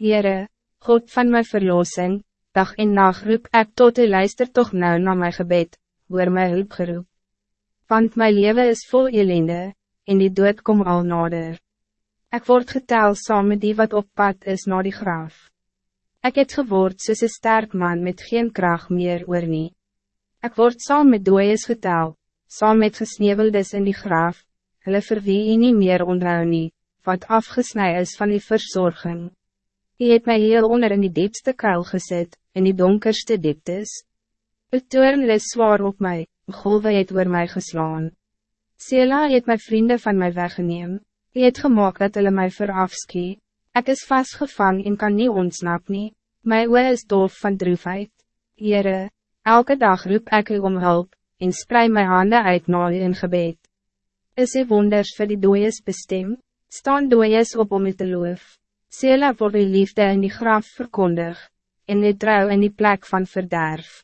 Heere, God van mijn verlossing, dag en nacht roep ek tot u luister toch nou naar mijn gebed, hoor my hulp geroep. Want mijn leven is vol ellende, en die dood kom al nader. Ik word getel saam met die wat op pad is naar die graaf. Ik het geword soos een sterk man met geen kracht meer oor nie. Ek word saam met dooies getel, saam met gesneveldes in die graaf, hulle vir wie nie meer onthou nie, wat afgesnij is van die verzorging. Hy het my heel onder in die diepste kuil gezet, in die donkerste dieptes. Het toorn is zwaar op mij, golwe het oor my geslaan. Sela het my vrienden van mij weggeneem, hy het gemaakt dat hulle my verafskie. Ek is vastgevang en kan niet ontsnap nie, my oe is doof van droefheid. Heere, elke dag roep ek u om hulp, en spreid my handen uit na u in gebed. Is hy wonders vir die dooies bestem? Staan dooies op om u te loof. Sela voor die liefde in die graf verkondig, en die trouw in die plek van verderf.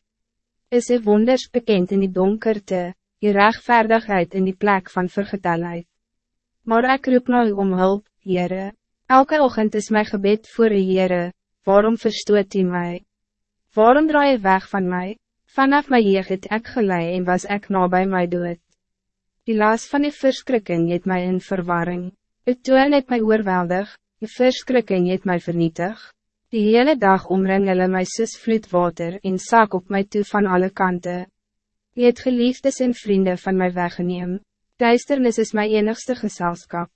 Is die wonders bekend in die donkerte, die rechtvaardigheid in die plek van vergetelheid. Maar ik roep nou om hulp, Heere. Elke ochtend is mijn gebed voor u, Heere. Waarom verstoot u mij? Waarom draai je weg van mij? Vanaf mijn jeugd het ek gelei en was ik na bij mij dood. Die laas van die verskrikking het mij in verwarring. Het toon het my oorweldig, die verskrikking het my vernietig. Die hele dag omring hulle my soos vloedwater en saak op my toe van alle kanten. Je het geliefdes en vrienden van mij weggeneem. Duisternis is mijn enigste gezelschap.